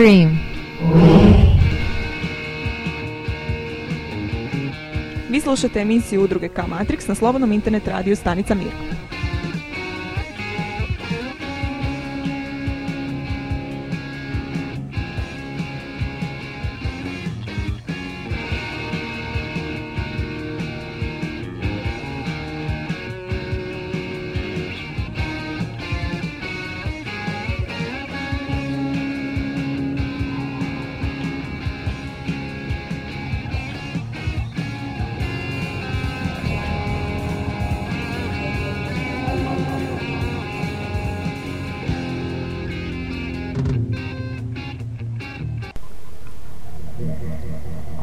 Stream. Vi slušate emisiju udruge K-Matrix na slobodnom internet radiju Stanica Mir.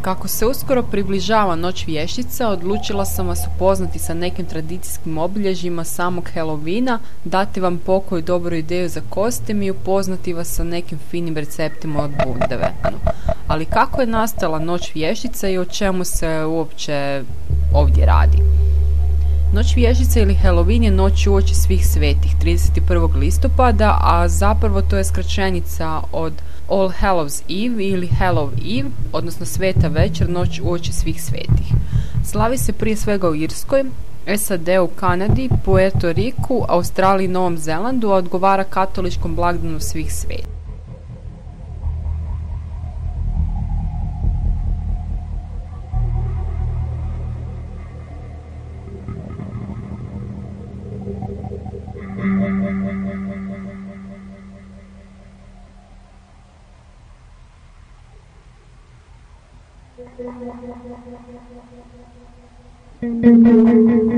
Kako se uskoro približava noć vještica, odlučila sam vas upoznati sa nekim tradicijskim obilježjima samog Halloweena, dati vam pokoju dobru ideju za kostim i upoznati vas sa nekim finim receptima od bundeve. Ali kako je nastala noć vještica i o čemu se uopće ovdje radi? Noć vježica ili Halloween je noć uoči svih svetih, 31. listopada, a zapravo to je skraćenica od All Hallows Eve ili Hallow Eve, odnosno sveta večer, noć uoči svih svetih. Slavi se prije svega u Irskoj, SAD u Kanadi, Puerto Riku, Australiji i Novom Zelandu, a odgovara katoličkom blagdanu svih svetih. Thank you.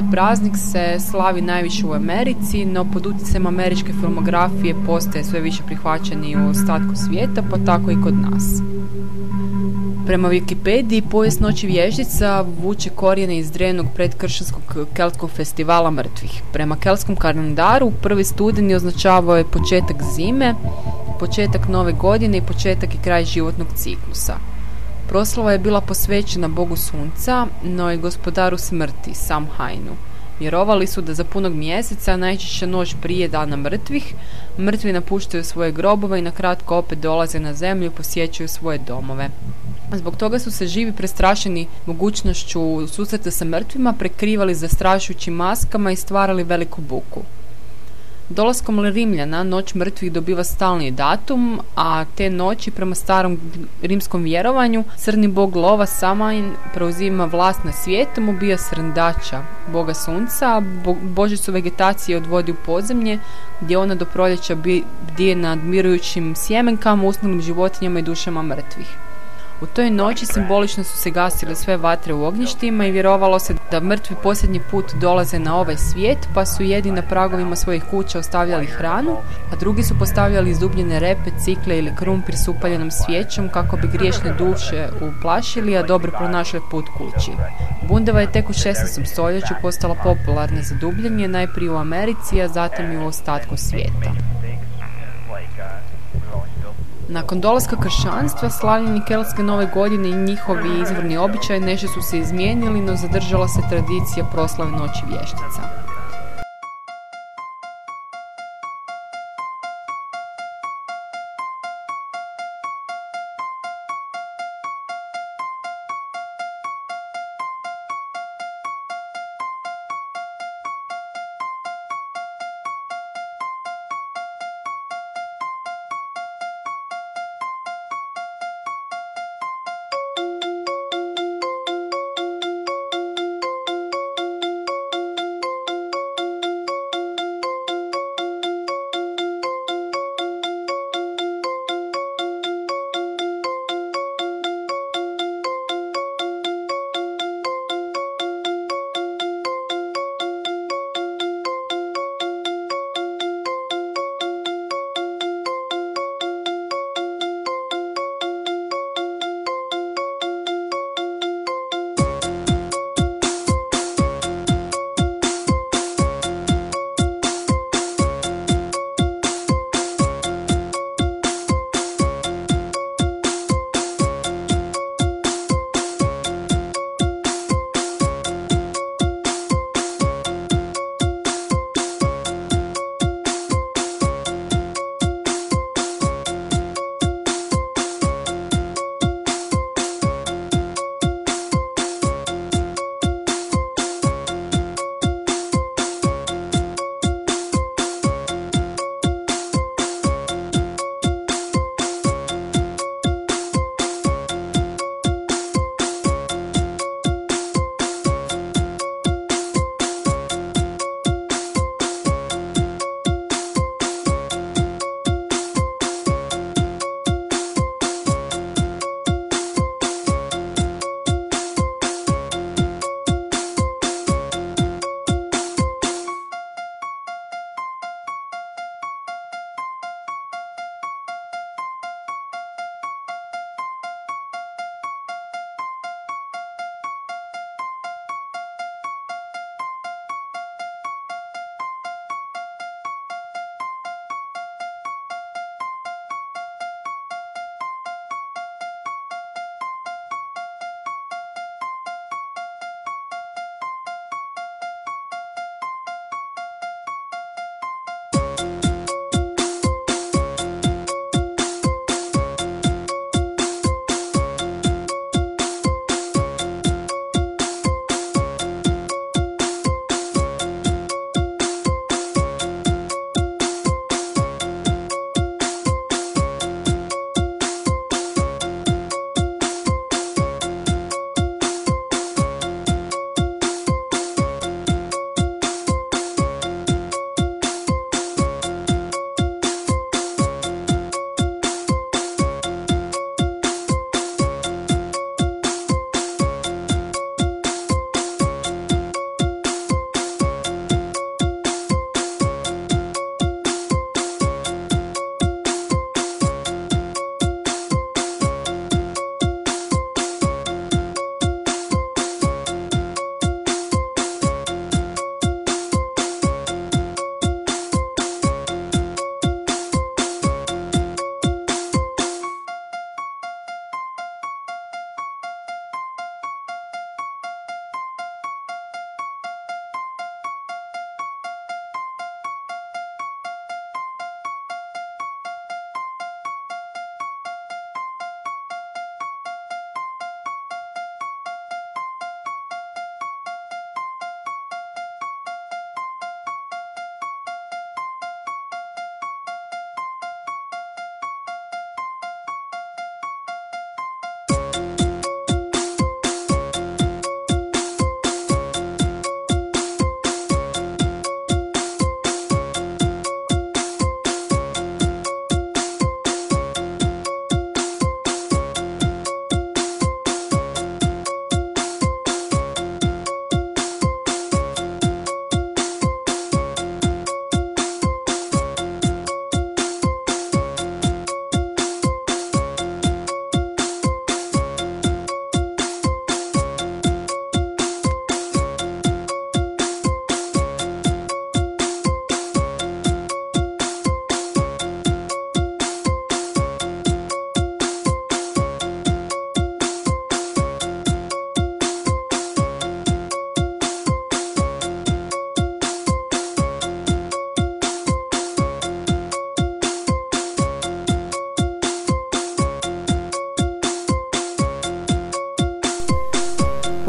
Ovaj praznik se slavi najviše u Americi, no pod utjecajem američke filmografije postaje sve više prihvaćeni u ostatku svijeta, pa tako i kod nas. Prema Wikipediji, povijest noći vježdica vuče korijene iz drenog predkršćanskog keltskog festivala mrtvih. Prema keltskom kalendaru, prvi studeni označavao je početak zime, početak nove godine i početak i kraj životnog ciklusa. Proslava je bila posvećena bogu sunca, no i gospodaru smrti, Samhainu. Vjerovali su da za punog mjeseca, najčešće noć prije dana mrtvih, mrtvi napuštaju svoje grobove i na kratko opet dolaze na zemlju i posjećaju svoje domove. Zbog toga su se živi prestrašeni mogućnošću susreta sa mrtvima prekrivali zastrašujućim maskama i stvarali veliku buku. Dolaskom Rimljana noć mrtvih dobiva stalni datum, a te noći prema starom rimskom vjerovanju crni bog lova Samain preuzima vlast na svijetom, ubija srndača, boga sunca, bo, božicu vegetacije odvodi u podzemlje gdje ona do proljeća bdije nad mirujućim sjemenkama, usnulim životinjama i dušama mrtvih. U toj noći simbolično su se gasile sve vatre u ognjištima i vjerovalo se da mrtvi posljednji put dolaze na ovaj svijet, pa su jedni na pragovima svojih kuća ostavljali hranu, a drugi su postavljali izdubljene repe, cikle ili krumpir s upaljenom svijećom kako bi griješne duše uplašili, a dobro pronašli put kući. Bundeva je tek u 16. stoljeću postala popularna za dubljenje, najprije u Americi, a zatim i u ostatku svijeta. Nakon dolaska kršćanstva, slavljenje keltske nove godine i njihovi izvorni običaj nešto su se izmijenili, no zadržala se tradicija proslave noći vještica.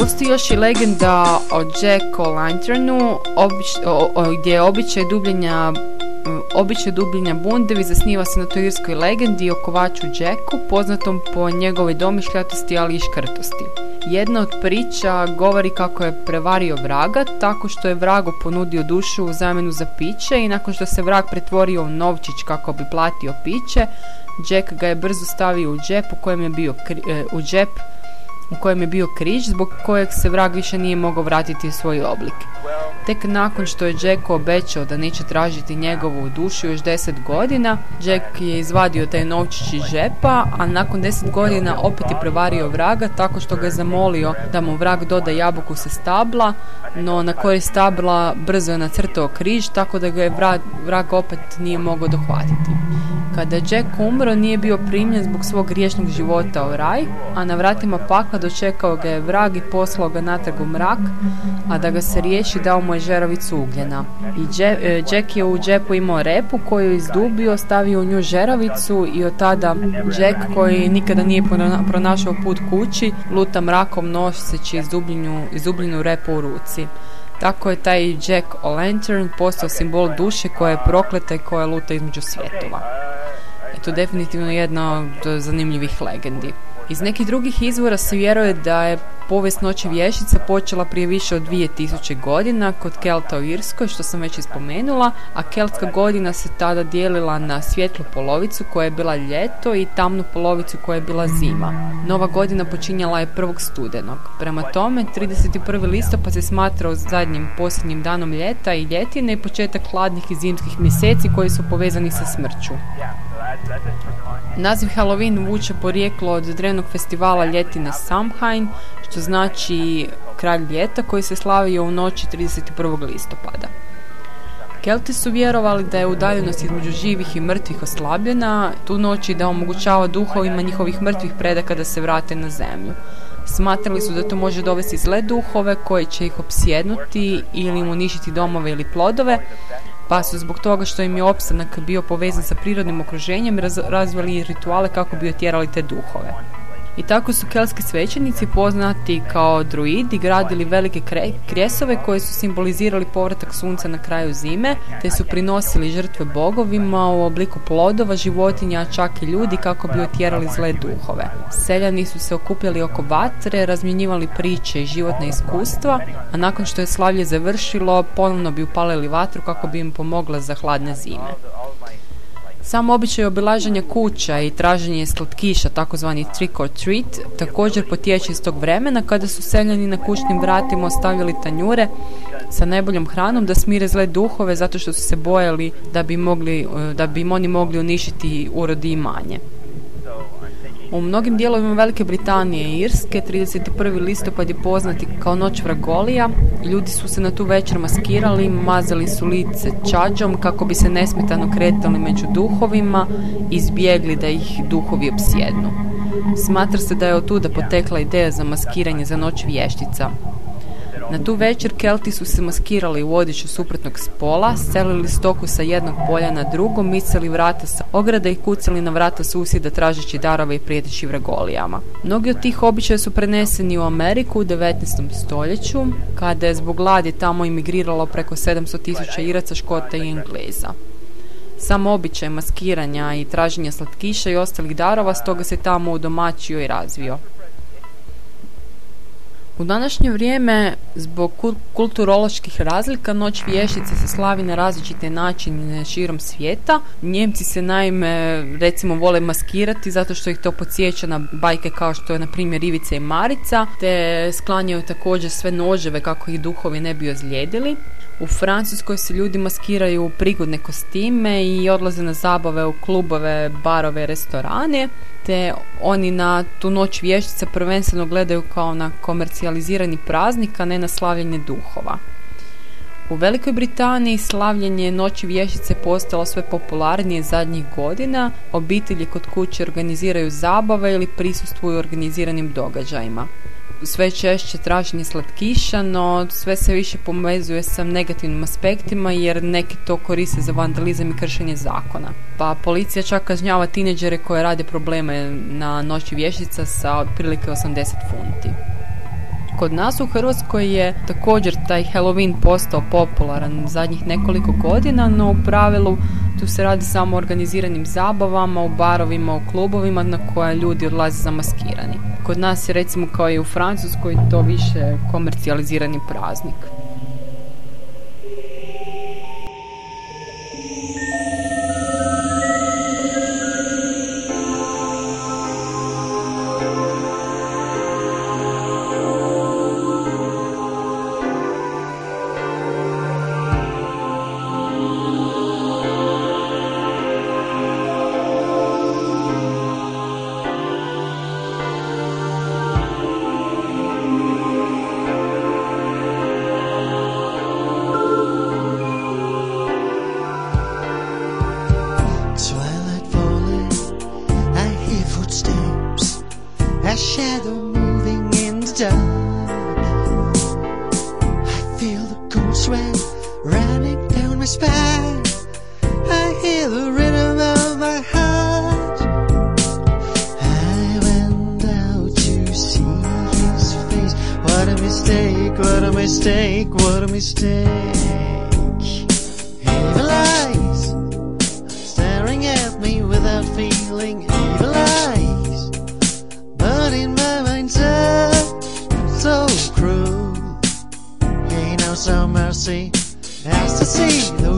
Postoji još i legenda o Jack O'Lanternu gdje je običaj dubljenja Običaj dubljenja bundevi zasniva se na toj irskoj legendi o kovaču Jacku, poznatom po njegovoj domišljatosti, ali i škrtosti. Jedna od priča govori kako je prevario vraga tako što je vragu ponudio dušu u zamjenu za piće i nakon što se vrag pretvorio u novčić kako bi platio piće, Jack ga je brzo stavio u džep u kojem je bio e, u džep u kojem je bio križ zbog kojeg se vrag više nije mogao vratiti u svoj oblik. Tek nakon što je Jack obećao da neće tražiti njegovu dušu još deset godina, Jack je izvadio taj novčić iz žepa, a nakon deset godina opet je prevario vraga tako što ga je zamolio da mu vrag doda jabuku sa stabla, no na kojoj stabla brzo je nacrtao križ tako da ga je vrag, vrag opet nije mogao dohvatiti. Kada je Jack umro, nije bio primljen zbog svog griješnog života u raj, a na vratima pakla dočekao ga je vrag i poslao ga natrag u mrak, a da ga se riješi dao mu je žeravicu ugljena. I e, Jack je u džepu imao repu koju je izdubio, stavio u nju žeravicu i od tada Jack koji nikada nije pronašao put kući, luta mrakom noseći izdubljenu, izdubljenu repu u ruci. Tako je taj Jack O'Lantern postao simbol duše koja je prokleta i koja luta između svjetova. To definitivno jedna od zanimljivih legendi. Iz nekih drugih izvora se vjeruje da je povijest noći vješica počela prije više od 2000 godina kod Kelta u Irskoj, što sam već ispomenula, a keltska godina se tada dijelila na svjetlu polovicu koja je bila ljeto i tamnu polovicu koja je bila zima. Nova godina počinjala je 1. studenog. Prema tome, 31. listopad se smatrao zadnjim posljednjim danom ljeta i ljetine i početak hladnih i zimskih mjeseci koji su povezani sa smrću. Naziv Halloween vuče porijeklo od drevnog festivala ljetina Samhain, što znači kralj ljeta koji se slavio u noći 31. listopada. Kelti su vjerovali da je udaljenost između živih i mrtvih oslabljena tu noći da omogućava duhovima njihovih mrtvih predaka da se vrate na zemlju. Smatrali su da to može dovesti zle duhove koji će ih opsjednuti ili im uništiti domove ili plodove, pa su zbog toga što im je opstanak bio povezan sa prirodnim okruženjem razvili rituale kako bi otjerali te duhove. I tako su kelski svećenici poznati kao druidi gradili velike kresove koje su simbolizirali povratak sunca na kraju zime, te su prinosili žrtve bogovima u obliku plodova, životinja, čak i ljudi kako bi otjerali zle duhove. Seljani su se okupljali oko vatre, razmjenjivali priče i životne iskustva, a nakon što je slavlje završilo, ponovno bi upalili vatru kako bi im pomogla za hladne zime. Sam običaj obilaženja kuća i traženje slatkiša, takozvani trick or treat, također potječe iz tog vremena kada su seljani na kućnim vratima ostavili tanjure sa najboljom hranom da smire zle duhove zato što su se bojali da bi, mogli, da bi im oni mogli uništiti urodi i manje. U mnogim dijelovima Velike Britanije i Irske 31. listopad je poznati kao noć vragolija. Ljudi su se na tu večer maskirali, mazali su lice čađom kako bi se nesmetano kretali među duhovima i izbjegli da ih duhovi opsjednu. Smatra se da je od tuda potekla ideja za maskiranje za noć vještica. Na tu večer Kelti su se maskirali u odjeću suprotnog spola, selili stoku sa jednog polja na drugo, micali vrata sa ograda i kucali na vrata susjeda tražeći darove i prijeteći vragolijama. Mnogi od tih običaja su preneseni u Ameriku u 19. stoljeću, kada je zbog gladi tamo imigriralo preko 700 tisuća Iraca, Škota i Engleza. Sam običaj maskiranja i traženja slatkiša i ostalih darova stoga se tamo udomačio i razvio. U današnje vrijeme, zbog kulturoloških razlika, noć vješice se slavi na različite načine širom svijeta. Njemci se naime, recimo, vole maskirati zato što ih to podsjeća na bajke kao što je, na primjer, Ivica i Marica, te sklanjaju također sve noževe kako ih duhovi ne bi ozlijedili. U Francuskoj se ljudi maskiraju u prigodne kostime i odlaze na zabave u klubove, barove, restorane te oni na tu noć vještice prvenstveno gledaju kao na komercijalizirani praznik, a ne na slavljenje duhova. U Velikoj Britaniji slavljenje noći vještice postalo sve popularnije zadnjih godina. Obitelji kod kuće organiziraju zabave ili prisustvuju organiziranim događajima sve češće traženje slatkiša, no sve se više povezuje sa negativnim aspektima jer neki to koriste za vandalizam i kršenje zakona. Pa policija čak kažnjava tineđere koje rade probleme na noći vješica sa otprilike 80 funti. Kod nas u Hrvatskoj je također taj Halloween postao popularan zadnjih nekoliko godina, no u pravilu tu se radi samo o organiziranim zabavama, u barovima, u klubovima na koje ljudi odlaze zamaskirani. Kod nas je recimo kao i u Francuskoj to više komercijalizirani praznik.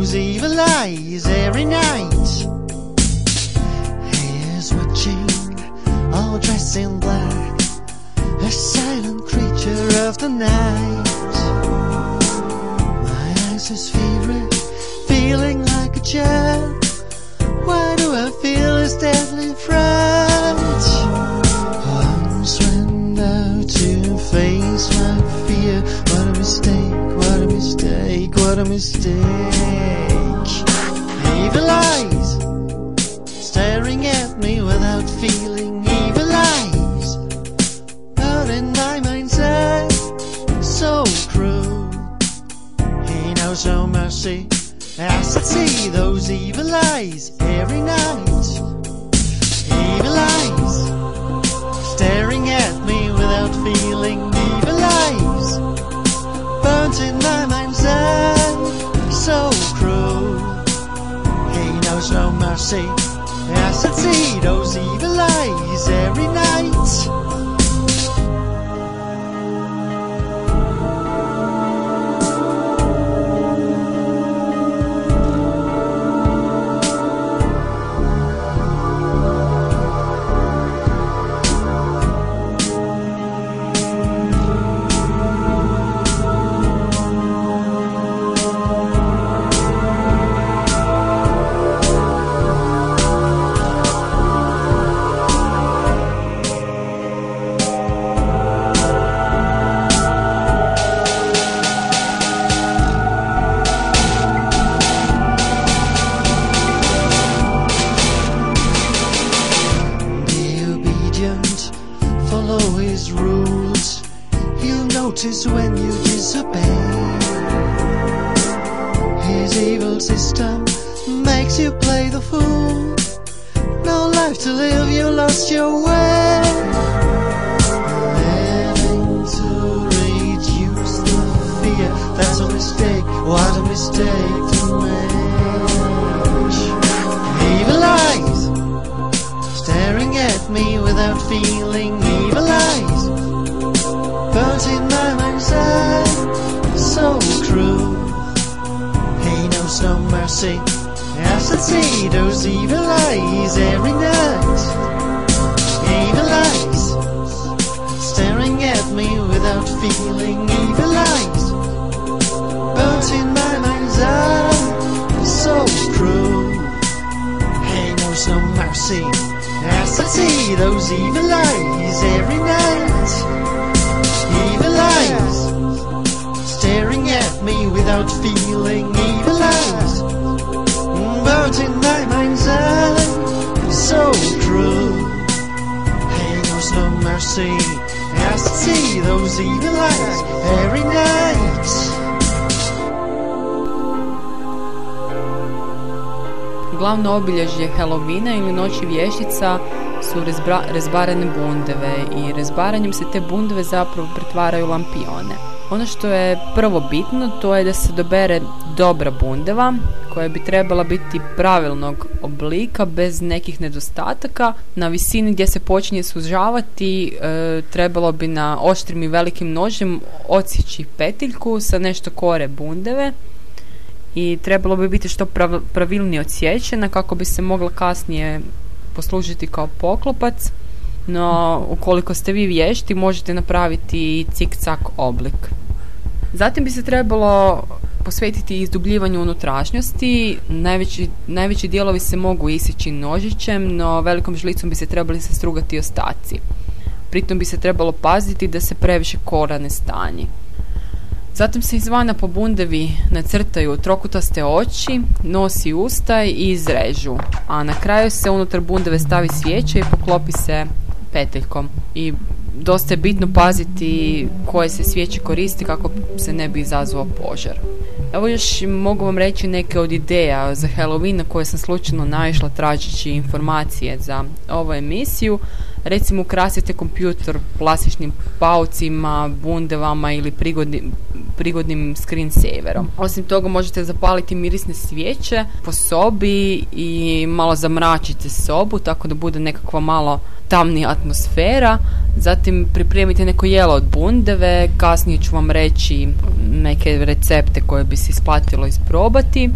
those evil eyes every night. He is watching, all dressed in black, a silent creature of the night. My eyes is fevered, feeling like a child. Why do I feel this deadly fright? Once went out to face my fear. What a mistake, what a mistake, what a mistake. see as I see those evil eyes every night. Evil eyes staring at me without feeling. Evil eyes burnt in my mind's eye, so cruel. He knows no mercy I I see those evil eyes every night. fool. No life to live, you lost your way. Planning to reduce the fear, that's a mistake. What a mistake to make. Evil eyes staring at me without feeling. see those evil eyes every night. Evil eyes, staring at me without feeling evil eyes. But in my mind's eye, so cruel. Hey, no, so mercy. As I see those evil eyes every night. Evil eyes, staring at me without feeling those evil eyes every night. Glavno obilježje Halloweena ili noći vještica su rezbarene bundeve i rezbaranjem se te bundeve zapravo pretvaraju lampione. Ono što je prvo bitno to je da se dobere dobra bundeva koja bi trebala biti pravilnog oblika bez nekih nedostataka. Na visini gdje se počinje sužavati e, trebalo bi na oštrim i velikim nožem odsjeći petiljku sa nešto kore bundeve i trebalo bi biti što pravilnije odsječena kako bi se mogla kasnije poslužiti kao poklopac no ukoliko ste vi vješti možete napraviti cik-cak oblik. Zatim bi se trebalo posvetiti izdubljivanju unutrašnjosti. Najveći, najveći dijelovi se mogu isjeći nožićem, no velikom žlicom bi se trebali se strugati ostaci. Pritom bi se trebalo paziti da se previše kora ne stanji. Zatim se izvana po bundevi nacrtaju trokutaste oči, nos i usta i izrežu, a na kraju se unutar bundeve stavi svijeća i poklopi se peteljkom. I dosta je bitno paziti koje se svijeće koristi kako se ne bi izazvao požar. Evo još mogu vam reći neke od ideja za Halloween na koje sam slučajno naišla tražeći informacije za ovu emisiju. Recimo ukrasite kompjuter plastičnim paucima, bundevama ili prigodnim, prigodnim screensaverom. Osim toga možete zapaliti mirisne svijeće po sobi i malo zamračite sobu tako da bude nekakva malo tamnija atmosfera. Zatim pripremite neko jelo od bundeve, kasnije ću vam reći neke recepte koje bi se isplatilo isprobati.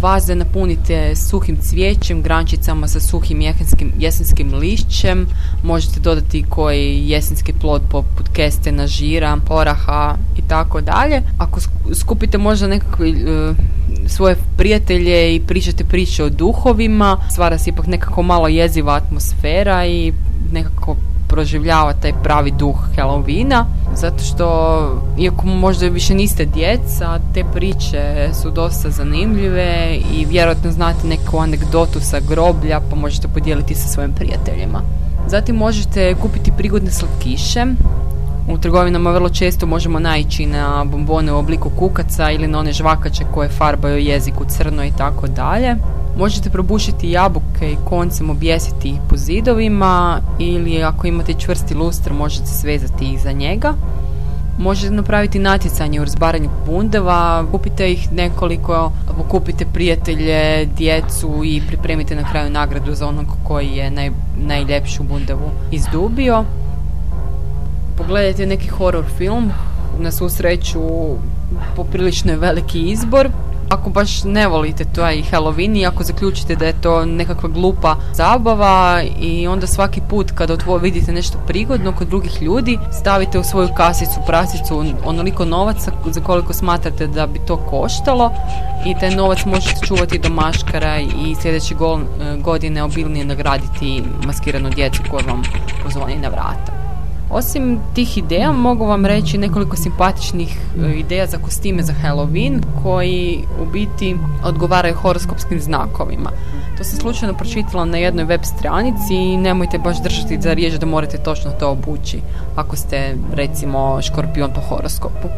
Vaze napunite suhim cvijećem, grančicama sa suhim jesenskim, jesenskim lišćem. Možete dodati koji jesenski plod poput kestena, žira, poraha i tako dalje. Ako skupite možda nekakve svoje prijatelje i pričate priče o duhovima, stvara se ipak nekako malo jeziva atmosfera i nekako proživljava taj pravi duh Halloweena zato što iako možda više niste djeca te priče su dosta zanimljive i vjerojatno znate neku anegdotu sa groblja pa možete podijeliti sa svojim prijateljima zatim možete kupiti prigodne slatkiše u trgovinama vrlo često možemo naići na bombone u obliku kukaca ili na one žvakače koje farbaju jezik u crno i tako dalje. Možete probušiti jabuke i koncem objesiti ih po zidovima ili ako imate čvrsti luster možete svezati ih za njega. Možete napraviti natjecanje u razbaranju bundeva, kupite ih nekoliko, kupite prijatelje, djecu i pripremite na kraju nagradu za onog koji je naj, najljepšu bundevu izdubio. Pogledajte neki horror film, na svu sreću poprilično je veliki izbor ako baš ne volite i Halloween i ako zaključite da je to nekakva glupa zabava i onda svaki put kada vidite nešto prigodno kod drugih ljudi stavite u svoju kasicu, prasicu onoliko novaca za koliko smatrate da bi to koštalo i taj novac možete čuvati do maškara i sljedeće godine obilnije nagraditi maskiranu djecu koja vam pozvoni na vrata. Osim tih ideja mogu vam reći nekoliko simpatičnih e, ideja za kostime za Halloween koji u biti odgovaraju horoskopskim znakovima. To sam slučajno pročitala na jednoj web stranici i nemojte baš držati za riječ da morate točno to obući ako ste recimo škorpion po horoskopu.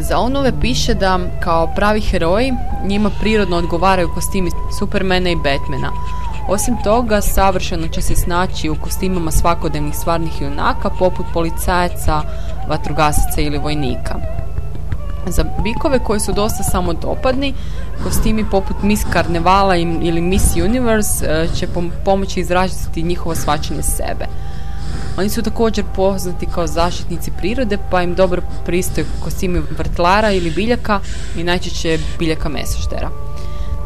Za onove piše da kao pravi heroji njima prirodno odgovaraju kostimi Supermana i Batmana osim toga, savršeno će se snaći u kostimama svakodnevnih stvarnih junaka, poput policajaca, vatrogasaca ili vojnika. Za bikove koji su dosta samodopadni, kostimi poput Miss Karnevala ili Miss Universe e, će pomoći izražiti njihovo svačanje sebe. Oni su također poznati kao zaštitnici prirode, pa im dobro pristaju kostimi vrtlara ili biljaka i najčešće biljaka mesoštera.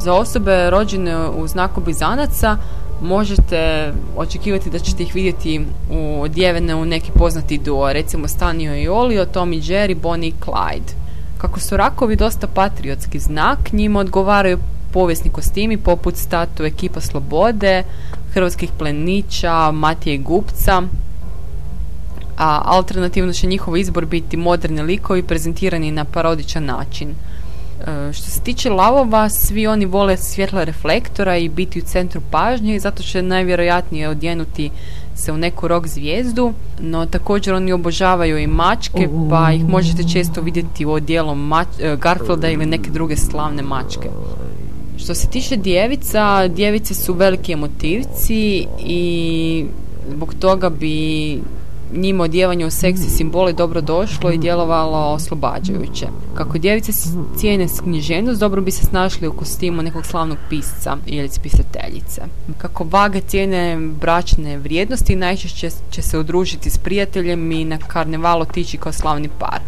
Za osobe rođene u znaku blizanaca možete očekivati da ćete ih vidjeti u odjevene u neki poznati duo, recimo Stanio i Olio, Tom i Jerry, Bonnie i Clyde. Kako su rakovi dosta patriotski znak, njima odgovaraju povijesni kostimi poput statu ekipa Slobode, hrvatskih plenića, Matije i Gupca, a alternativno će njihov izbor biti moderni likovi prezentirani na parodičan način. E, što se tiče lavova, svi oni vole svjetla reflektora i biti u centru pažnje i zato će najvjerojatnije odjenuti se u neku rok zvijezdu, no također oni obožavaju i mačke, pa ih možete često vidjeti u odijelu e, Garfielda ili neke druge slavne mačke. Što se tiče djevica, djevice su veliki emotivci i zbog toga bi njima odjevanje u seksi simboli dobro došlo i djelovalo oslobađajuće. Kako djevice cijene književnost, dobro bi se snašli u kostimu nekog slavnog pisca ili pisateljice. Kako vage cijene bračne vrijednosti, najčešće će se udružiti s prijateljem i na karneval otići kao slavni par.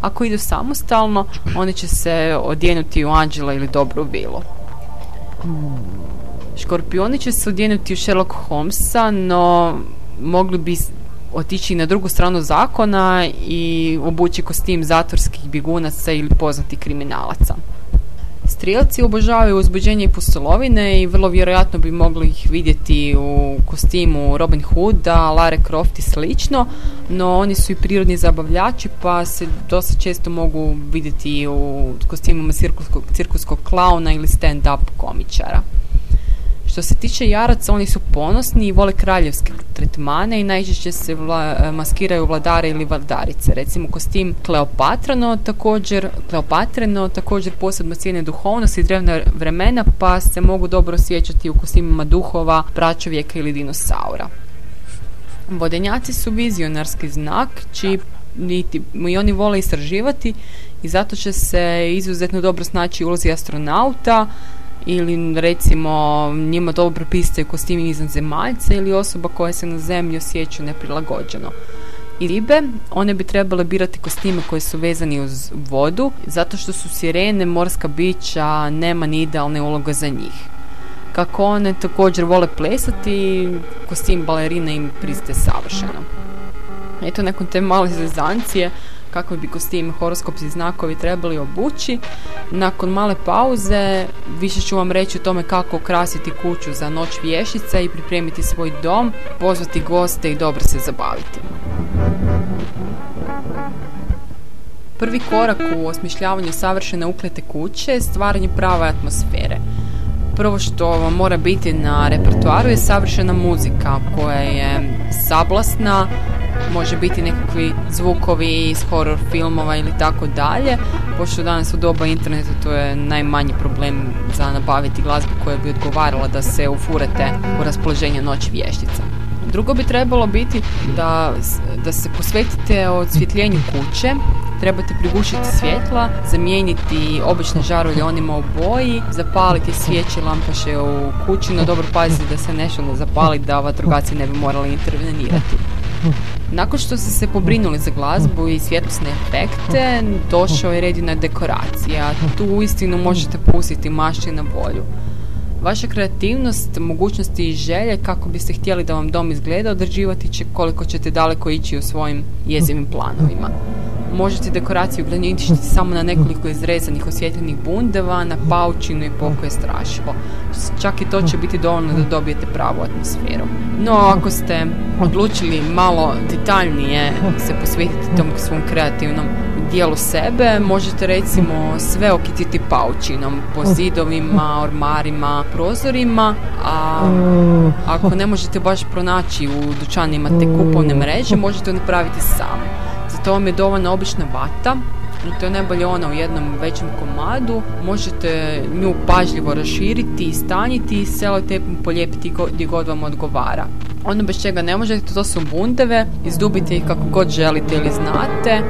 Ako idu samostalno, oni će se odjenuti u Anđela ili Dobru vilu. Škorpioni će se odjenuti u Sherlock Holmesa, no mogli bi otići na drugu stranu zakona i obući kostim zatvorskih bjegunaca ili poznatih kriminalaca. Strijelci obožavaju uzbuđenje i pustolovine i vrlo vjerojatno bi mogli ih vidjeti u kostimu Robin Hooda, Lara Croft i slično, no oni su i prirodni zabavljači pa se dosta često mogu vidjeti u kostimima cirkuskog, cirkuskog klauna ili stand-up komičara. Što se tiče jaraca, oni su ponosni i vole kraljevske tretmane i najčešće se vla, maskiraju vladare ili vladarice. Recimo kostim Kleopatrano također, Kleopatreno također posebno cijene duhovnost i drevna vremena pa se mogu dobro osjećati u kostimima duhova, pračovjeka ili dinosaura. Vodenjaci su vizionarski znak čiji niti, i oni vole istraživati i zato će se izuzetno dobro snaći ulozi astronauta, ili recimo njima dobro pripistaju kostimi zemaljca ili osoba koja se na zemlji osjeća neprilagođeno. I ribe, one bi trebale birati kostime koji su vezani uz vodu, zato što su sirene, morska bića, nema ni idealne uloge za njih. Kako one također vole plesati, kostim balerine im pristaje savršeno. Eto, nakon te male zezancije, kakve bi kostim horoskopski znakovi trebali obući. Nakon male pauze više ću vam reći o tome kako okrasiti kuću za noć vješica i pripremiti svoj dom, pozvati goste i dobro se zabaviti. Prvi korak u osmišljavanju savršene uklete kuće je stvaranje prave atmosfere. Prvo što vam mora biti na repertoaru je savršena muzika koja je sablasna, može biti nekakvi zvukovi iz horror filmova ili tako dalje, pošto danas u doba interneta to je najmanji problem za nabaviti glazbu koja bi odgovarala da se ufurete u raspoloženje noći vještica. Drugo bi trebalo biti da, da se posvetite odsvjetljenju kuće, trebate prigušiti svjetla, zamijeniti obične žarulje onima u boji, zapaliti svijeće lampaše u kući, no dobro pazite da se nešto ne zapali da vatrogaci ne bi morali intervenirati. Nakon što ste se pobrinuli za glazbu i svjetlosne efekte, došao je redina dekoracija. Tu uistinu možete pustiti mašće na volju. Vaša kreativnost, mogućnosti i želje kako biste htjeli da vam dom izgleda određivati će koliko ćete daleko ići u svojim jezivim planovima. Možete dekoraciju ograničiti samo na nekoliko izrezanih osjetljenih bundeva, na paučinu i pokoje strašilo. Čak i to će biti dovoljno da dobijete pravu atmosferu. No, ako ste odlučili malo detaljnije se posvetiti tom svom kreativnom dijelu sebe, možete recimo sve okititi paučinom po zidovima, ormarima, prozorima, a ako ne možete baš pronaći u dućanima te kupovne mreže, možete napraviti sami. To vam je dovoljna obična vata to je najbolje ona u jednom većem komadu. Možete nju pažljivo raširiti i stanjiti i selotepom polijepiti gdje god vam odgovara. Ono bez čega ne možete, to su bundeve, izdubite ih kako god želite ili znate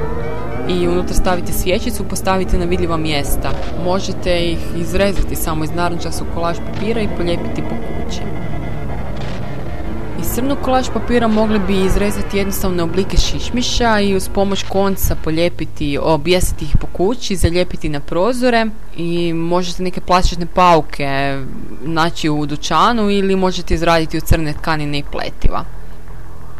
i unutra stavite svječicu, postavite na vidljiva mjesta. Možete ih izrezati samo iz narančastog kolaž papira i polijepiti po kući. Iz crnog kolaž papira mogli bi izrezati jednostavne oblike šišmiša i uz pomoć konca polijepiti, objesiti ih po kući, zalijepiti na prozore i možete neke plastične pauke naći u dućanu ili možete izraditi u crne tkanine i pletiva.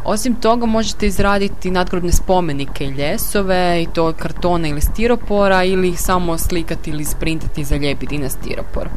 Osim toga možete izraditi nadgrobne spomenike i ljesove i to kartona ili stiropora ili ih samo slikati ili sprintati i zalijepiti na stiropor.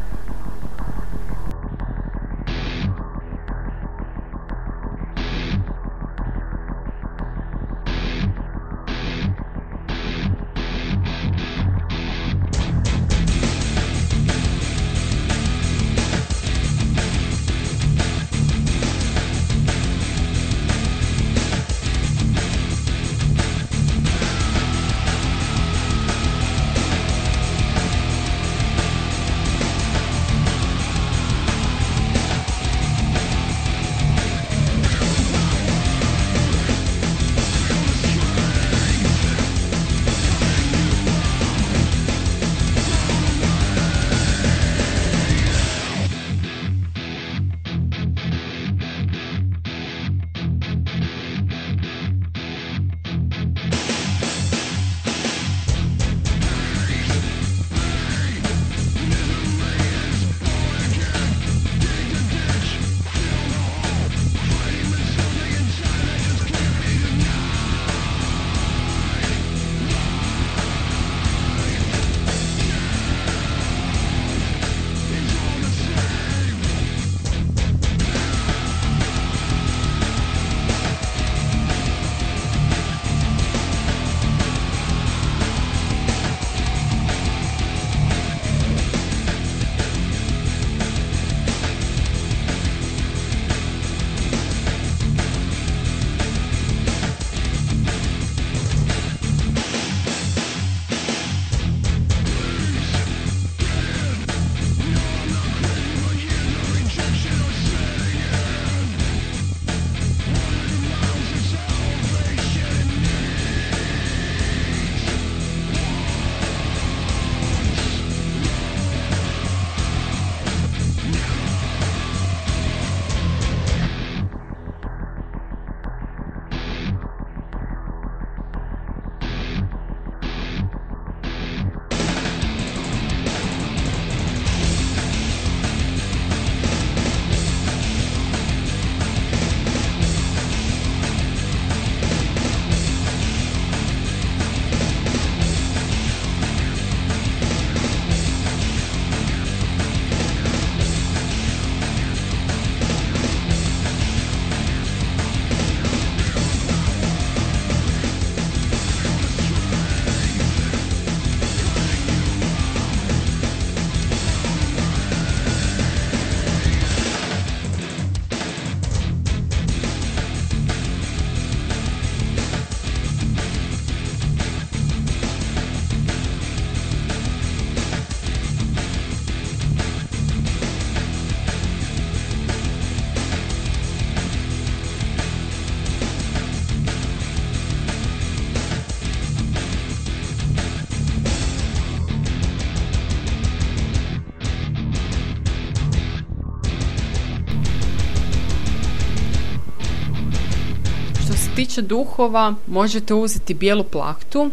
Tiče duhova, možete uzeti bijelu plahtu,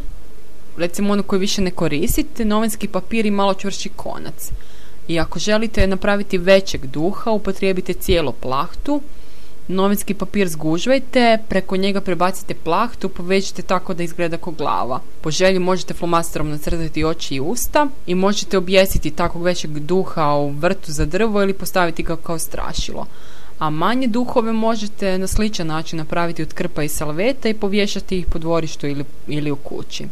recimo onu koju više ne koristite, novinski papir i malo čvršći konac. I ako želite napraviti većeg duha, upotrijebite cijelu plahtu, novinski papir zgužvajte, preko njega prebacite plahtu, povežite tako da izgleda kao glava. Po želji možete flomasterom nacrtati oči i usta i možete objesiti takvog većeg duha u vrtu za drvo ili postaviti ga kao strašilo. A manje duhove možete na sličan način napraviti od krpa i salveta i povješati ih po dvorištu ili, ili u kući.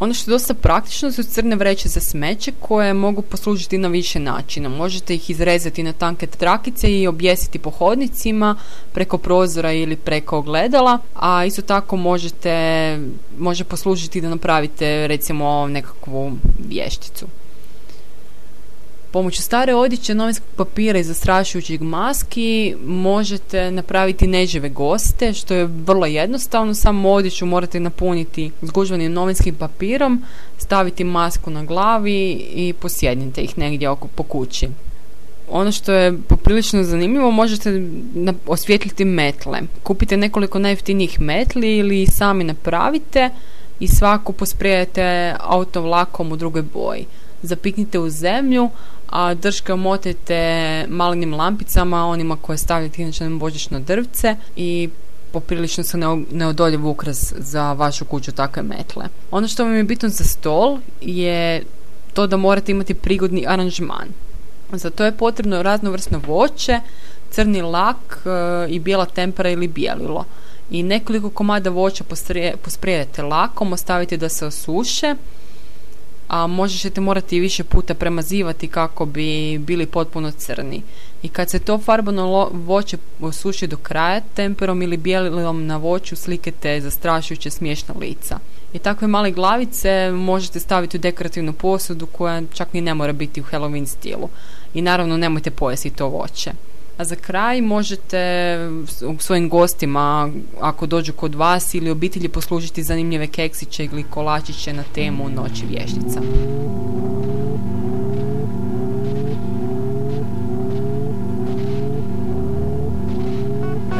Ono što je dosta praktično su crne vreće za smeće koje mogu poslužiti na više načina. Možete ih izrezati na tanke trakice i objesiti po hodnicima preko prozora ili preko ogledala, a isto tako možete, može poslužiti da napravite recimo nekakvu vješticu. Pomoću stare odjeće, novinskog papira i zastrašujućih maski možete napraviti nežive goste, što je vrlo jednostavno. Samo odjeću morate napuniti zgužvanim novinskim papirom, staviti masku na glavi i posjednite ih negdje oko po kući. Ono što je poprilično zanimljivo, možete osvijetliti metle. Kupite nekoliko najjeftinijih metli ili sami napravite i svaku posprijete autovlakom u drugoj boji. Zapiknite u zemlju, a drške omotajte malinim lampicama, onima koje stavljate inače na božićno drvce i poprilično se neodoljiv ukras za vašu kuću takve metle. Ono što vam je bitno za stol je to da morate imati prigodni aranžman. Za to je potrebno raznovrsno voće, crni lak e, i bijela tempera ili bijelilo. I nekoliko komada voća posprijete lakom, ostavite da se osuše a možda ćete morati više puta premazivati kako bi bili potpuno crni. I kad se to farbano voće osuši do kraja, temperom ili bijelilom na voću slikete zastrašujuće smiješna lica. I takve male glavice možete staviti u dekorativnu posudu koja čak ni ne mora biti u Halloween stilu. I naravno nemojte pojesti to voće. A za kraj možete svojim gostima, ako dođu kod vas ili obitelji, poslužiti zanimljive keksiće ili kolačiće na temu Noći vještica.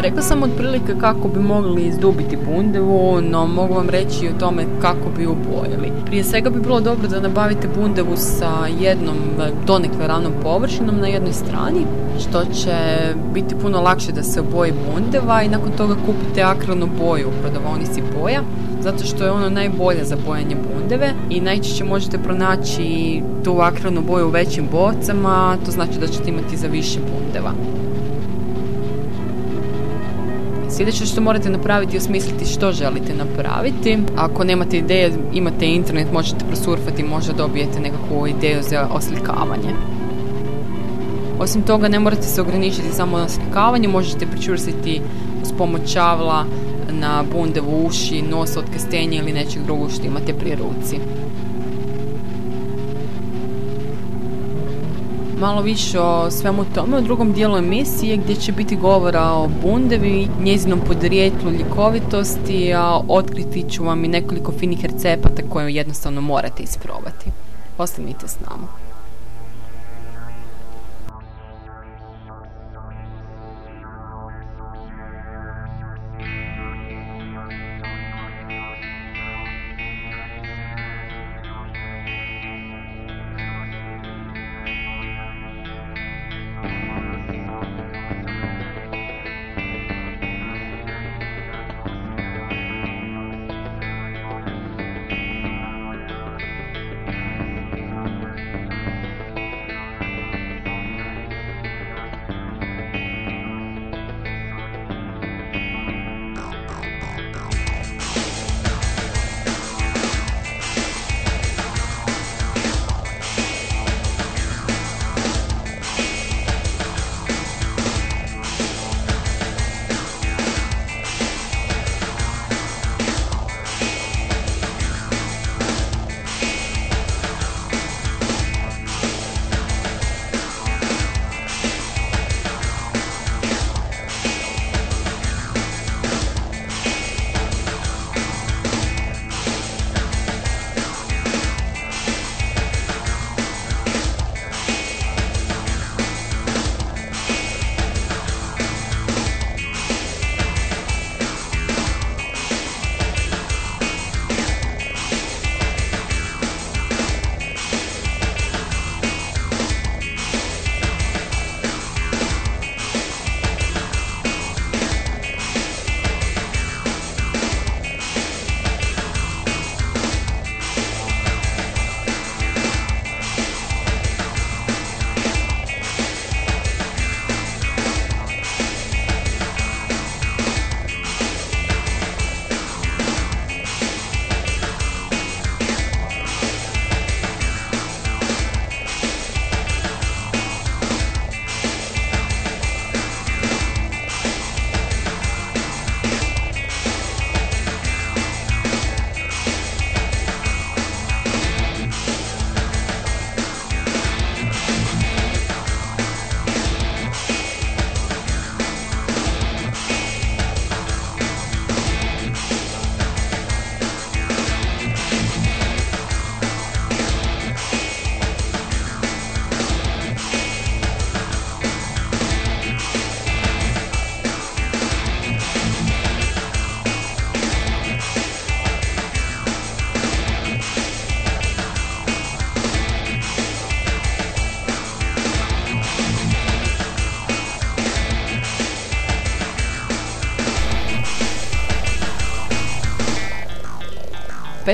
Rekla sam otprilike kako bi mogli izdubiti bundevu, no mogu vam reći o tome kako bi obojili. Prije svega bi bilo dobro da nabavite bundevu sa jednom donekle ravnom površinom na jednoj strani, što će biti puno lakše da se oboji bundeva i nakon toga kupite akronu boju u prodavonici boja zato što je ono najbolje za bojanje bundeve i najčešće možete pronaći tu akronu boju u većim bocama, to znači da ćete imati za više bundeva. Sljedeće što morate napraviti je osmisliti što želite napraviti. Ako nemate ideje, imate internet, možete prosurfati, možda dobijete nekakvu ideju za oslikavanje. Osim toga, ne morate se ograničiti samo na oslikavanje, možete pričvrstiti uz pomoć čavla na bundevu uši, nos od kestenja ili nečeg drugog što imate pri ruci. Malo više o svemu tome u drugom dijelu emisije gdje će biti govora o bundevi, njezinom podrijetlu ljekovitosti, a otkriti ću vam i nekoliko finih recepata koje jednostavno morate isprobati. Ostanite s nama.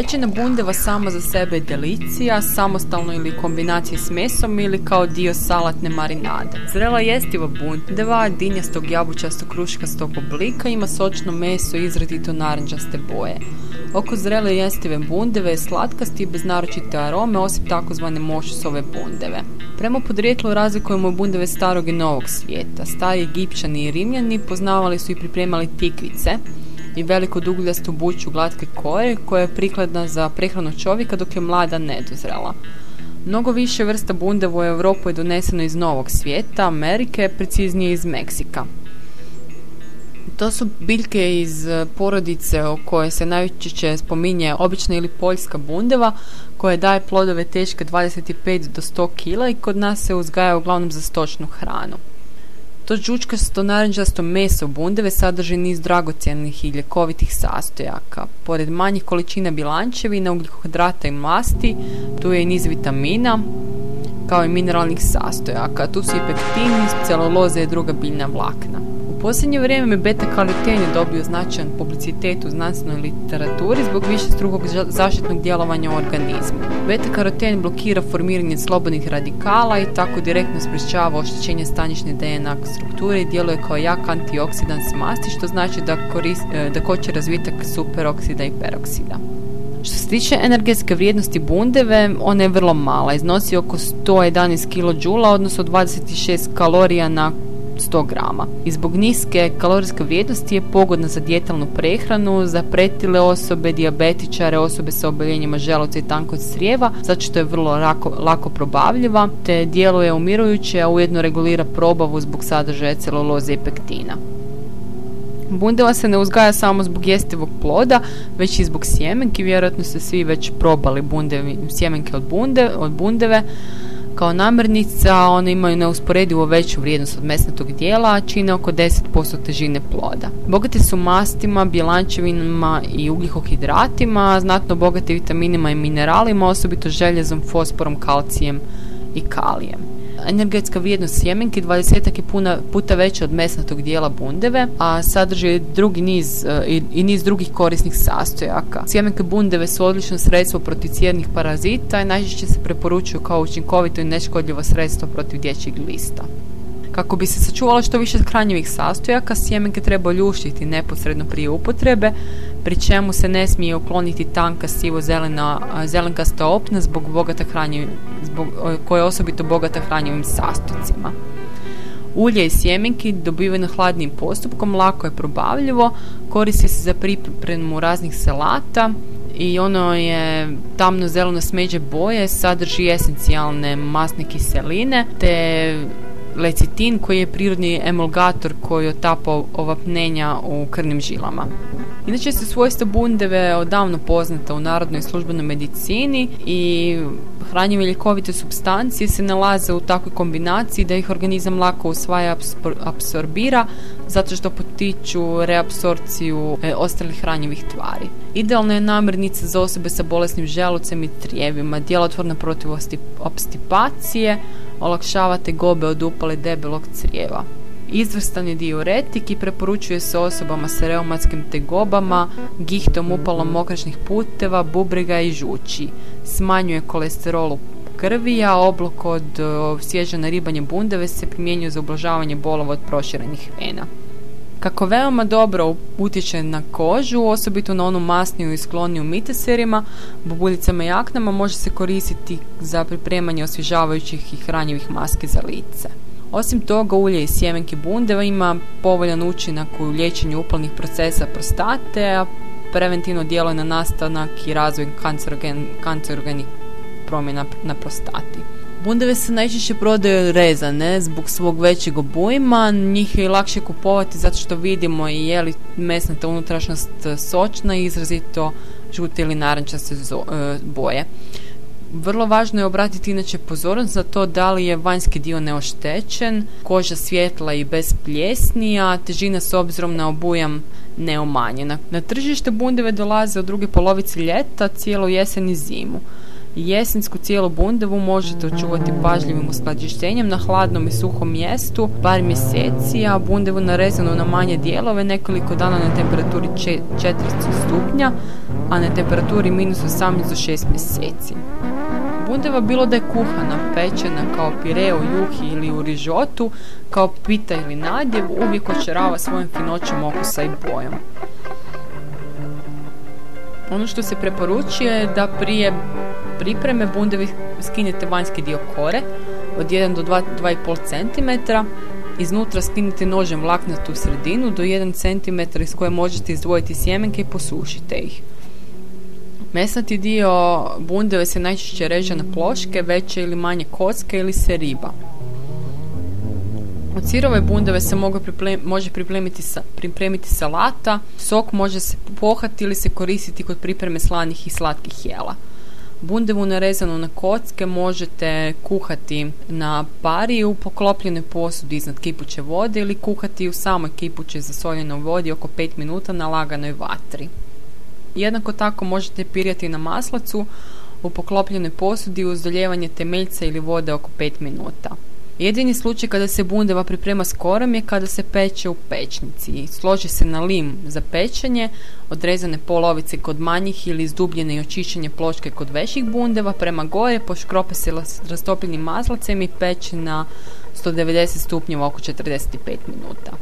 Pečena bundeva sama za sebe je delicija, samostalno ili kombinacije s mesom ili kao dio salatne marinade. Zrela jestiva bundeva, dinjastog jabučastog kruškastog oblika, ima sočno meso izradito naranđaste boje. Oko zrele jestive bundeve je slatkasti i bez naročite arome, osim takozvane mošusove bundeve. Prema podrijetlu razlikujemo bundeve starog i novog svijeta. Stari Egipćani i Rimljani poznavali su i pripremali tikvice, i veliko dugljastu buću glatke koje koja je prikladna za prehranu čovjeka dok je mlada nedozrela. Mnogo više vrsta bundeva u Europu je doneseno iz Novog svijeta, Amerike, preciznije iz Meksika. To su biljke iz porodice o kojoj se najčešće spominje obična ili poljska bundeva koja daje plodove teške 25 do 100 kila i kod nas se uzgaja uglavnom za stočnu hranu. To žučkasto naranđasto meso bundeve sadrži niz dragocjenih i ljekovitih sastojaka. Pored manjih količina bilančevina, ugljikohidrata i masti, tu je i niz vitamina, kao i mineralnih sastojaka. Tu su i pektini, celuloze i druga biljna vlakna posljednje vrijeme beta karoten je dobio značajan publicitet u znanstvenoj literaturi zbog više strugog zaštitnog djelovanja u organizmu. Beta karoten blokira formiranje slobodnih radikala i tako direktno sprečava oštećenje stanične DNA strukture i djeluje kao jak antioksidans masti što znači da, korist, e, da koče razvitak superoksida i peroksida. Što se tiče energetske vrijednosti bundeve, ona je vrlo mala, iznosi oko 111 kJ, odnosno 26 kalorija na 100 grama. I zbog niske kalorijske vrijednosti je pogodna za djetalnu prehranu, za pretile osobe, dijabetičare, osobe sa oboljenjima želuca i tankog crijeva, zato što je vrlo lako, lako probavljiva, te djeluje umirujuće, a ujedno regulira probavu zbog sadržaja celuloze i pektina. Bundeva se ne uzgaja samo zbog jestivog ploda, već i zbog sjemenki. Vjerojatno ste svi već probali bundevi, sjemenke od, bunde, od bundeve. Kao namirnica one imaju neusporedivo veću vrijednost od mesnatog dijela, čine oko 10% težine ploda. Bogate su mastima, bjelančevinama i ugljikohidratima, znatno bogate vitaminima i mineralima, osobito željezom, fosforom, kalcijem i kalijem energetska vrijednost sjemenki 20 je puna, puta veća od mesnatog dijela bundeve, a sadrži drugi niz e, i, niz drugih korisnih sastojaka. Sjemenke bundeve su odlično sredstvo protiv cijednih parazita i najčešće se preporučuju kao učinkovito i neškodljivo sredstvo protiv dječjeg lista. Kako bi se sačuvalo što više hranjivih sastojaka, sjemenke treba ljuštiti neposredno prije upotrebe, pri čemu se ne smije ukloniti tanka sivo-zelena zelenkasta opna zbog bogata zbog, koja je osobito bogata hranjivim sastojcima. Ulje iz sjemenki dobiveno hladnim postupkom lako je probavljivo, koristi se za pripremu raznih salata i ono je tamno zeleno smeđe boje, sadrži esencijalne masne kiseline te lecitin koji je prirodni emulgator koji otapa ovapnenja u krvnim žilama. Inače se svojstvo bundeve odavno poznata u narodnoj službenoj medicini i hranjive ljekovite substancije se nalaze u takvoj kombinaciji da ih organizam lako usvaja apsorbira zato što potiču reapsorpciju e, ostalih hranjivih tvari. Idealna je namirnica za osobe sa bolesnim želucem i trijevima, djelotvorna protiv obstipacije, olakšavate gobe od upale debelog crijeva. Izvrstan je diuretik i preporučuje se osobama sa reumatskim tegobama, gihtom, upalom mokračnih puteva, bubrega i žući. Smanjuje kolesterol u krvi, a oblok od svježe ribanje bundeve se primjenjuje za ublažavanje bolova od proširenih vena. Kako veoma dobro utječe na kožu, osobito na onu masniju i skloniju miteserima, bubuljicama i jaknama može se koristiti za pripremanje osvježavajućih i hranjivih maski za lice. Osim toga, ulje iz sjemenke bundeva ima povoljan učinak u liječenju upalnih procesa prostate, a preventivno djeluje na nastanak i razvoj kancerogen, kancerogenih promjena na prostati. Bundeve se najčešće prodaju rezane zbog svog većeg obujma, njih je lakše kupovati zato što vidimo i je li mesnata unutrašnjost sočna i izrazito žute ili narančaste e, boje. Vrlo važno je obratiti inače pozornost za to da li je vanjski dio neoštećen, koža svjetla i bez pljesni, a težina s obzirom na obujam neumanjena. Na tržište bundeve dolaze u druge polovici ljeta, cijelu jesen i zimu. Jesensku cijelu bundevu možete očuvati pažljivim uskladištenjem na hladnom i suhom mjestu par mjeseci, a bundevu narezanu na manje dijelove nekoliko dana na temperaturi 400 stupnja a na temperaturi minus 18 do 6 mjeseci. Bundeva bilo da je kuhana, pečena kao pire u juhi ili u rižotu, kao pita ili nadjev, uvijek očarava svojim finoćom okusa i bojom. Ono što se preporučuje je da prije pripreme bundevi skinete vanjski dio kore od 1 do 2,5 cm, iznutra skinite nožem vlaknatu sredinu do 1 cm iz koje možete izdvojiti sjemenke i posušite ih. Mesnati dio bundeve se najčešće reže na ploške, veće ili manje kocke ili se riba. Od sirove bundeve se mogu može pripremiti, sa, pripremiti salata, sok može se pohati ili se koristiti kod pripreme slanih i slatkih jela. Bundevu narezanu na kocke možete kuhati na pari u poklopljenoj posudi iznad kipuće vode ili kuhati u samoj kipuće zasoljenoj vodi oko 5 minuta na laganoj vatri. Jednako tako možete pirjati na maslacu u poklopljenoj posudi uz doljevanje temeljca ili vode oko 5 minuta. Jedini slučaj kada se bundeva priprema s korom je kada se peče u pečnici. Složi se na lim za pečenje, odrezane polovice kod manjih ili izdubljene i očišćenje pločke kod većih bundeva, prema gore poškrope se rastopljenim maslacem i peče na 190 stupnjeva oko 45 minuta.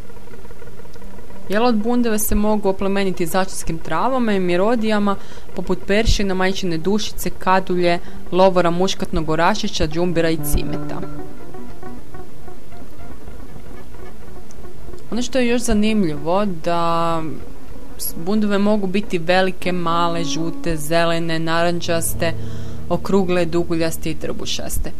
Jela od bundeve se mogu oplemeniti začinskim travama i mirodijama poput peršina, majčine dušice, kadulje, lovora muškatnog orašića, džumbira i cimeta. Ono što je još zanimljivo da bundove mogu biti velike, male, žute, zelene, narančaste, okrugle, duguljaste i trbušaste.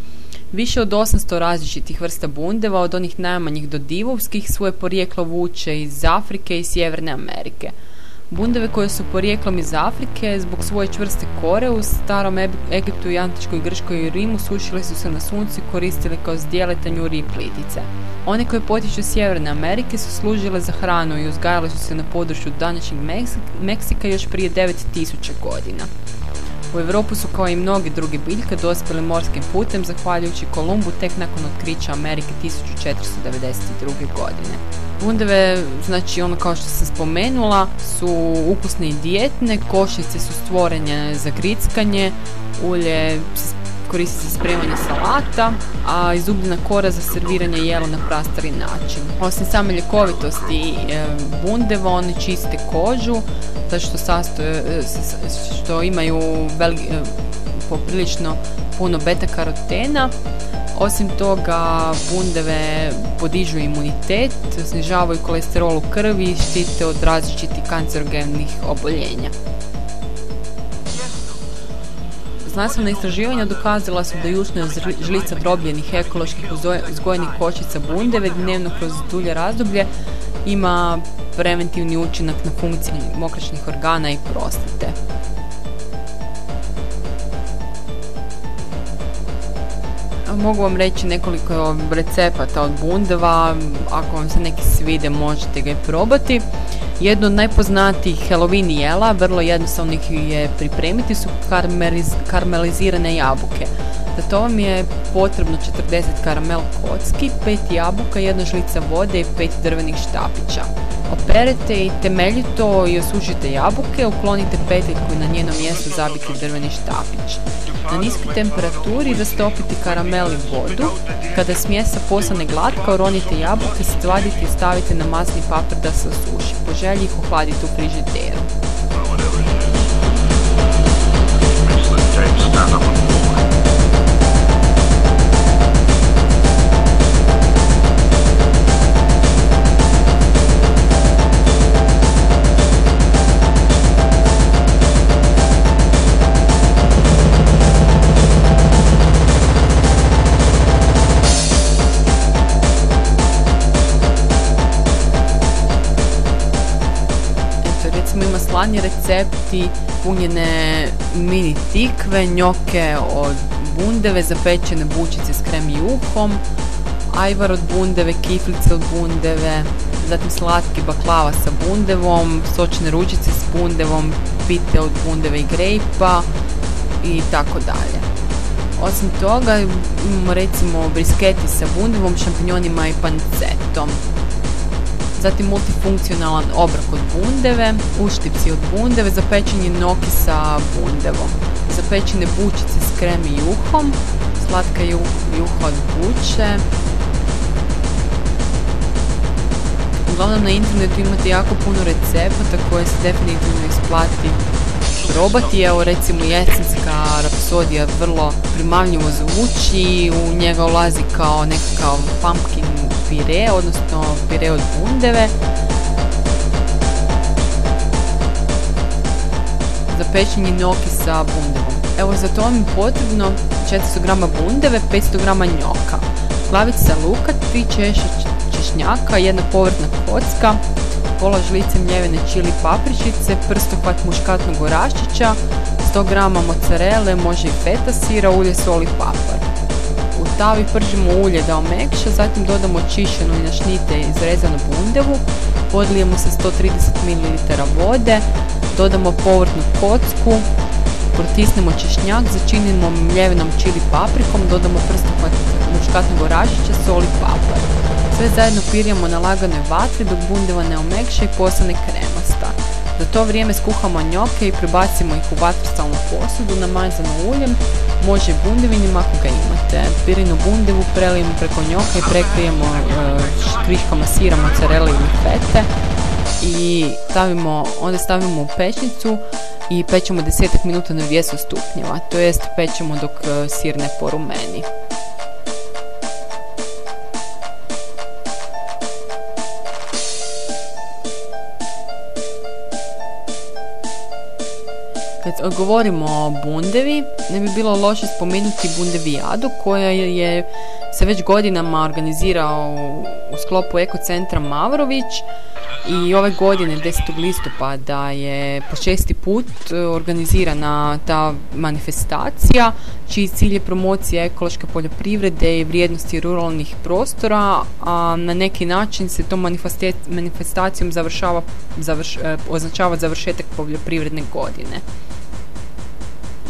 Više od 800 različitih vrsta bundeva, od onih najmanjih do divovskih, svoje porijeklo vuče iz Afrike i Sjeverne Amerike. Bundeve koje su porijeklom iz Afrike zbog svoje čvrste kore u starom Egiptu i antičkoj Grškoj i Rimu sušile su se na suncu i koristile kao zdjele tanjuri i plitice. One koje potiču Sjeverne Amerike su služile za hranu i uzgajale su se na području današnjeg Meksika još prije 9000 godina. U Europu su kao i mnogi drugi biljke dospjeli morskim putem zahvaljujući Kolumbu tek nakon otkrića Amerike 1492. godine. Bundeve, znači ono kao što sam spomenula, su ukusne i dijetne, košice su stvorene za grickanje, ulje koristi za spremanje salata, a izubljena kora za serviranje jela na prastari način. Osim same ljekovitosti bundeva, oni čiste kožu, zato što, sastoje, što imaju e, poprilično puno beta karotena. Osim toga, bundeve podižu imunitet, snižavaju kolesterol u krvi i štite od različitih kancerogenih oboljenja. Znanstvena istraživanja dokazala su da jušna žlica drobljenih ekoloških uzgojenih kočica bundeve dnevno kroz dulje razdoblje ima preventivni učinak na funkciju mokračnih organa i prostate. Mogu vam reći nekoliko recepata od bundeva, ako vam se neki svide možete ga i probati. Jedno od najpoznatijih Halloween jela, vrlo jednostavnih je pripremiti, su karmelizirane jabuke. Za to vam je potrebno 40 karamel kocki, 5 jabuka, jedna žlica vode i 5 drvenih štapića. Operete i temeljito i osušite jabuke, uklonite peteljku i na njenom mjestu zabiti drveni štapić. Na niskoj temperaturi rastopiti karamel i vodu. Kada smjesa postane glatka, uronite jabuke, stvadite i stavite na masni papir da se osuši. Po želji ih ohladite u frižideru. Slani recepti punjene mini tikve, njoke od bundeve, zapečene bučice s krem i uhom, ajvar od bundeve, kiflice od bundeve, zatim slatki baklava sa bundevom, sočne ručice s bundevom, pite od bundeve i grejpa i tako dalje. Osim toga imamo recimo brisketi sa bundevom, šampinjonima i pancetom. Zatim multifunkcionalan obrok od bundeve, uštipci od bundeve, zapečenje noki sa bundevom, zapečene bučice s krem i juhom, slatka juha od buče. Uglavnom na internetu imate jako puno recepata koje se definitivno isplati probati. Evo recimo jesenska rapsodija vrlo primavljivo zvuči, u njega ulazi kao nekakav pumpkin pire, odnosno pire od bundeve. Za pečenje noki sa bundevom. Evo za to mi potrebno 400 g bundeve, 500 g njoka, glavica luka, 3 češe češnjaka, jedna povrtna kocka, pola žlice mljevene čili papričice, prstohvat muškatnog oraščića, 100 g mozzarele, može i feta sira, ulje, soli, papar. U tavi pržimo ulje da omekša, zatim dodamo čišćenu i našnite izrezanu bundevu, podlijemo sa 130 ml vode, dodamo povrtnu kocku, protisnemo češnjak, začinimo mljevenom čili paprikom, dodamo prstohvat muškatnog orašića, sol i papar. Sve zajedno pirjamo na laganoj vatri dok bundeva ne omekša i postane kremasta. Za to vrijeme skuhamo njoke i prebacimo ih u vatrostalnu posudu namazanu uljem, može i bundevinim ako ga imate. Pirinu bundevu prelijemo preko njoka i prekrijemo e, škriškama sira, mozzarella ili fete i stavimo, onda stavimo u pečnicu i pečemo 10 minuta na 200 stupnjeva, to jest pečemo dok e, sir ne porumeni. Govorimo o bundevi, ne bi bilo loše spomenuti bundevijadu koja je se već godinama organizirao u sklopu ekocentra Mavrović i ove godine 10. listopada je po šesti put organizirana ta manifestacija čiji cilj je promocija ekološke poljoprivrede i vrijednosti ruralnih prostora, a na neki način se tom manifestacijom završava, e, označava završetak poljoprivredne godine.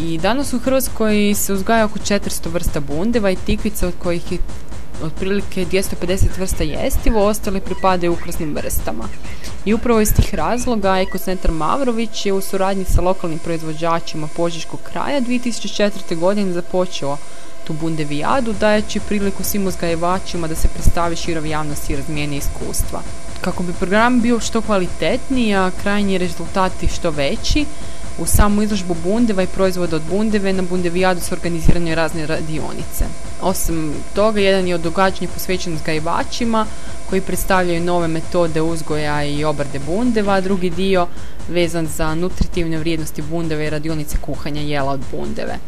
I danas u Hrvatskoj se uzgaja oko 400 vrsta bundeva i tikvica od kojih je otprilike 250 vrsta jestivo, ostali pripadaju ukrasnim vrstama. I upravo iz tih razloga Ekocentar Mavrović je u suradnji sa lokalnim proizvođačima Požeškog kraja 2004. godine započeo tu bundevijadu dajeći priliku svim uzgajivačima da se predstavi širov javnosti i razmijeni iskustva. Kako bi program bio što kvalitetniji, a krajnji rezultati što veći, u samu izložbu bundeva i proizvoda od bundeve na bundevijadu su organizirane razne radionice. Osim toga, jedan je od događanja posvećen uzgajivačima koji predstavljaju nove metode uzgoja i obrade bundeva, a drugi dio vezan za nutritivne vrijednosti bundeve i radionice kuhanja jela od bundeve.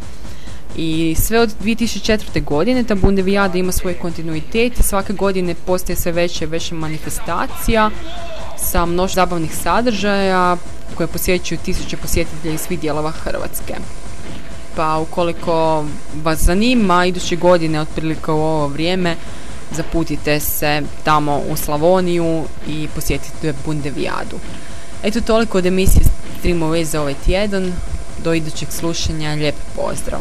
I sve od 2004. godine ta bundevijada ima svoj kontinuitet i svake godine postaje sve veće i veće manifestacija sa mnoštvo zabavnih sadržaja koje posjećuju tisuće posjetitelja iz svih dijelova Hrvatske. Pa ukoliko vas zanima, iduće godine, otprilike u ovo vrijeme, zaputite se tamo u Slavoniju i posjetite Bundevijadu. Eto toliko od emisije Streamove za ovaj tjedan. Do idućeg slušanja, lijep pozdrav!